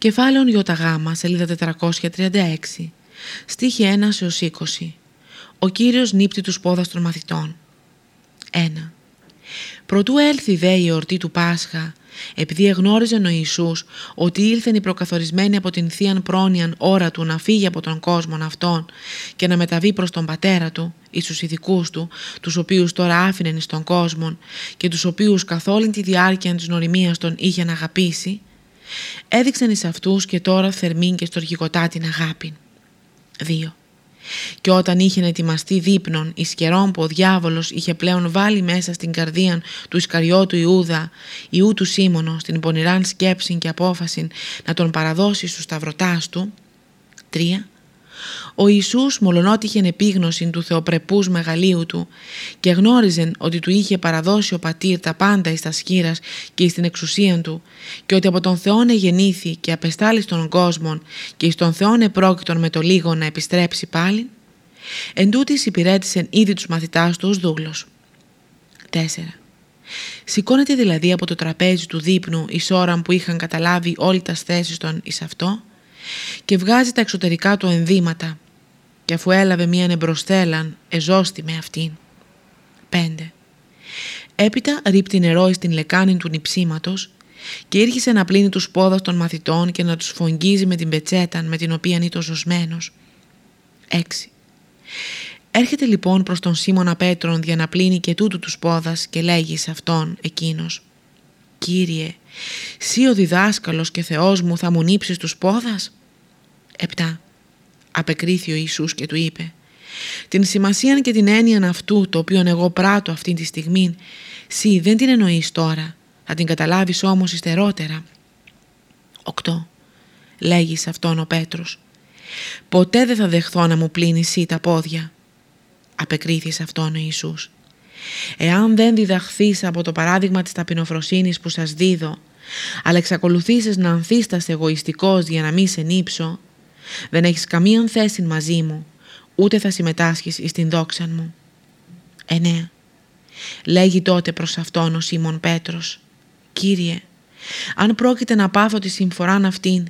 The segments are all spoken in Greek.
Κεφάλαιον ΙΓ, σελίδα 436, στίχη 1 έως 20. Ο Κύριος νύπτει τους πόδας των μαθητών. 1. Προτού έλθει δε η εορτή του Πάσχα, επειδή εγνώριζε ο Ιησούς ότι ήλθεν η προκαθορισμένη από την Θείαν Πρόνοιαν ώρα του να φύγει από τον κόσμο αυτόν και να μεταβεί προς τον Πατέρα του εις τους ειδικούς του, τους οποίους τώρα άφηνεν στον κόσμο και τους οποίους καθ' όλη τη διάρκεια της νοριμίας τον είχε να αγαπήσει, έδειξαν εις αυτούς και τώρα θερμήν και στοργικοτά την αγάπη. 2. Και όταν είχε ετοιμαστεί δείπνον, εις καιρόν που ο διάβολος είχε πλέον βάλει μέσα στην καρδία του Ισκαριώτου Ιούδα, Ιού του Σίμωνο, στην πονηράν σκέψη και απόφαση να τον παραδώσει στους σταυρωτάς του. 3. Ο Ιησούς μολονότι είχε επίγνωση του θεοπρεπούς μεγαλείου του και γνώριζε ότι του είχε παραδώσει ο πατήρ τα πάντα εις τα σκύρας και εις την εξουσία του και ότι από τον Θεόν εγεννήθη και απεστάλει στον κόσμο και εις τον Θεόν επρόκειτον με το λίγο να επιστρέψει πάλι, εν τούτης υπηρέτησεν ήδη τους μαθητάς του ως δούλος. 4. Σηκώνεται δηλαδή από το τραπέζι του δείπνου εις ώρα που είχαν καταλάβει όλοι τα θέσεις των εις αυτό και βγάζει τα εξωτερικά του ενδύματα και αφού έλαβε μίαν εμπροστέλαν εζώστη με αυτήν. 5. Έπειτα ρίπτει νερό στην λεκάνη του νηψίματος και ήρχισε να πλύνει τους πόδας των μαθητών και να τους φογγίζει με την πετσέτα με την οποία είναι ζωσμένος. 6. Έρχεται λοιπόν προς τον Σίμωνα Πέτρον για να πλύνει και τούτου τους πόδας και λέγει σε αυτόν εκείνος «Κύριε, σύ ο διδάσκαλος και Θεός μου θα μου νύψεις τους πόδας» 7. Απεκρίθη ο Ιησούς και του είπε «Την σημασία και την έννοια αυτού το οποίο εγώ πράττω αυτή τη στιγμή, σύ δεν την εννοείς τώρα, θα την καταλάβεις όμως υστερότερα». 8. Λέγεις σε αυτόν ο Πέτρος «Ποτέ δεν θα δεχθώ να μου πλύνει εσύ τα πόδια». Απεκρίθης σε αυτόν ο Ιησούς. Εάν δεν διδαχθείς από το παράδειγμα της ταπεινοφροσύνης που σας δίδω, αλλά εξακολουθήσεις να ανθίστας εγωιστικός για να μην σε νύψω, δεν έχεις καμία θέση μαζί μου, ούτε θα συμμετάσχεις στην δόξα μου. 9. Λέγει τότε προς αυτόν ο Σίμων Πέτρος «Κύριε, αν πρόκειται να πάθω τη συμφοράν αυτήν,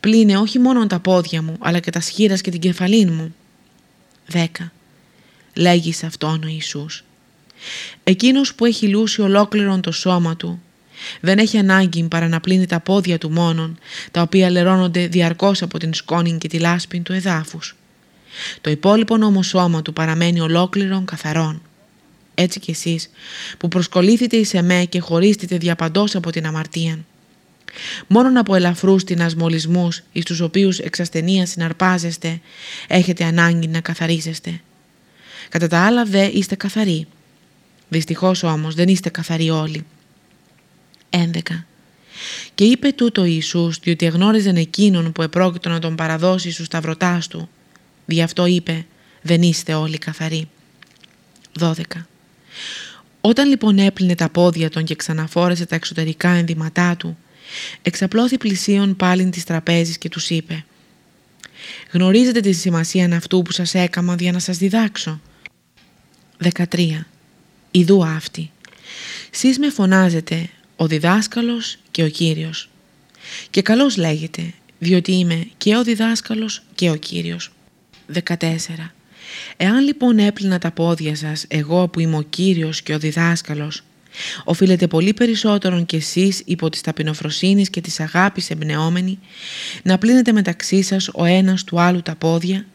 πλύνε όχι μόνο τα πόδια μου, αλλά και τα σχήρας και την κεφαλήν μου». 10. Λέγει σε αυτόν ο Ιησούς Εκείνος που έχει λούσει ολόκληρον το σώμα του δεν έχει ανάγκη παρά να πλύνει τα πόδια του μόνον, τα οποία λερώνονται διαρκώς από την σκόνη και τη λάσπη του εδάφους. Το υπόλοιπο όμως σώμα του παραμένει ολόκληρον καθαρόν. Έτσι κι εσείς που προσκολήθητε εις εμέ και χωρίστητε διαπαντός από την αμαρτία. Μόνον από ελαφρούς τεινασμολισμούς εις τους οποίους εξ συναρπάζεστε έχετε ανάγκη να καθαρίζεστε. Κατά τα άλλα δε είστε καθαροί. Δυστυχώς όμως δεν είστε καθαροί όλοι. 11. Και είπε τούτο Ιησούς διότι εγνώριζαν εκείνον που επρόκειτο να τον παραδώσει στους σταυρωτάς του. Δι' αυτό είπε δεν είστε όλοι καθαροί. 12. Όταν λοιπόν έπλυνε τα πόδια των και ξαναφόρεσε τα εξωτερικά ενδυματά του, εξαπλώθη πλησίον πάλιν της τραπέζης και τους είπε «Γνωρίζετε τη σημασία αυτού που σας έκαμα για να σας διδάξω». 13. Ιδού αυτή. Σεις με φωνάζετε ο διδάσκαλος και ο Κύριος. Και καλώς λέγεται, διότι είμαι και ο διδάσκαλος και ο Κύριος. 14. Εάν λοιπόν έπλυνα τα πόδια σας, εγώ που είμαι ο Κύριος και ο διδάσκαλος, οφείλετε πολύ περισσότερον κι εσείς υπό της ταπεινοφροσύνης και της αγάπης εμπνεόμενοι να πλύνετε μεταξύ σας ο ένας του άλλου τα πόδια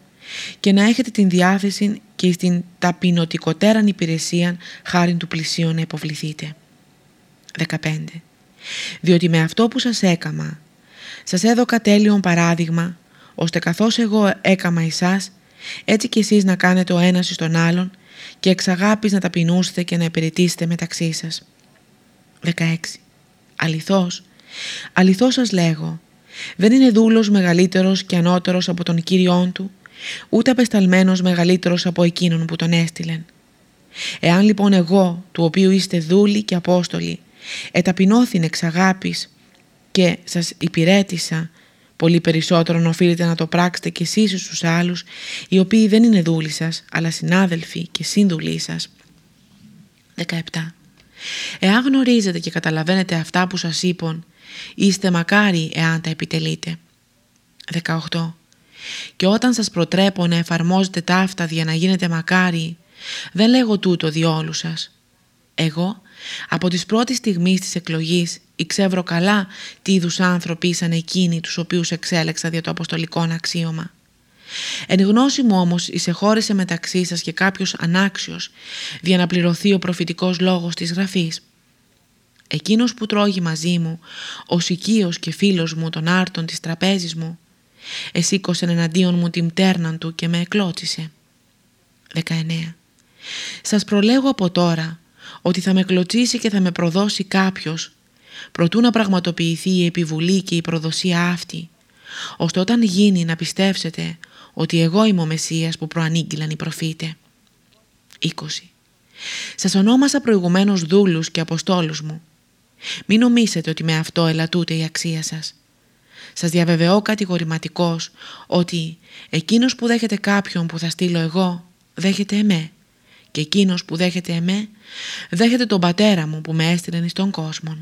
και να έχετε την διάθεση και στην ταπεινωτικότεραν υπηρεσία χάρη του πλησίου να υποβληθείτε. 15. Διότι με αυτό που σας έκαμα, σας έδωκα τέλειον παράδειγμα, ώστε καθώς εγώ έκαμα εσάς, έτσι κι εσείς να κάνετε ο ένας στον άλλον και εξ αγάπης να ταπεινούσετε και να υπηρετήσετε μεταξύ σας. 16. Αληθώς, αληθώς σας λέγω, δεν είναι δούλος μεγαλύτερος και ανώτερος από τον Κύριόν του, ούτε απεσταλμένος μεγαλύτερος από εκείνον που τον έστειλεν. Εάν λοιπόν εγώ, του οποίου είστε δούλοι και απόστολοι, εταπεινώθην εξ αγάπης και σας υπηρέτησα, πολύ περισσότερο οφείλετε να το πράξετε κι εσείς στους άλλους, οι οποίοι δεν είναι δούλοι σας, αλλά συνάδελφοι και σύνδουλοι σας. 17. Εάν γνωρίζετε και καταλαβαίνετε αυτά που σας είπων Είστε μακάρι εάν τα επιτελείτε. 18. Και όταν σας προτρέπω να εφαρμόζετε ταύτα για να γίνετε μακάρι, δεν λέγω τούτο διόλου σας. Εγώ, από τις πρώτες στιγμής της εκλογής, Ήξευρω καλά τι είδους άνθρωποι ήσαν εκείνοι τους οποίους εξέλεξα δια το αποστολικό αξίωμα. Εν γνώση μου όμως εισεχώρησε μεταξύ σας και κάποιος ανάξιος για να πληρωθεί ο προφητικός λόγος της γραφής. Εκείνος που τρώγει μαζί μου, ο οικείος και φίλος μου των άρτων της τραπέζης μου, εσήκωσε εναντίον μου την πτέρναν του και με εκλώτσισε. 19. Σας προλέγω από τώρα ότι θα με κλωτσίσει και θα με προδώσει κάποιος προτού να πραγματοποιηθεί η επιβουλή και η προδοσία αυτή, ώστε όταν γίνει να πιστεύσετε ότι εγώ είμαι ο Μεσσίας που προανήγγυλαν οι προφήτες. 20. Σας ονόμασα προηγουμένως δούλους και αποστόλους μου. Μην νομίσετε ότι με αυτό ελαττούται η αξία σας. Σας διαβεβαιώ κατηγορηματικός ότι εκείνος που δέχεται κάποιον που θα στείλω εγώ, δέχεται εμέ και εκείνος που δέχεται εμέ, δέχεται τον πατέρα μου που με έστειλε στον κόσμο.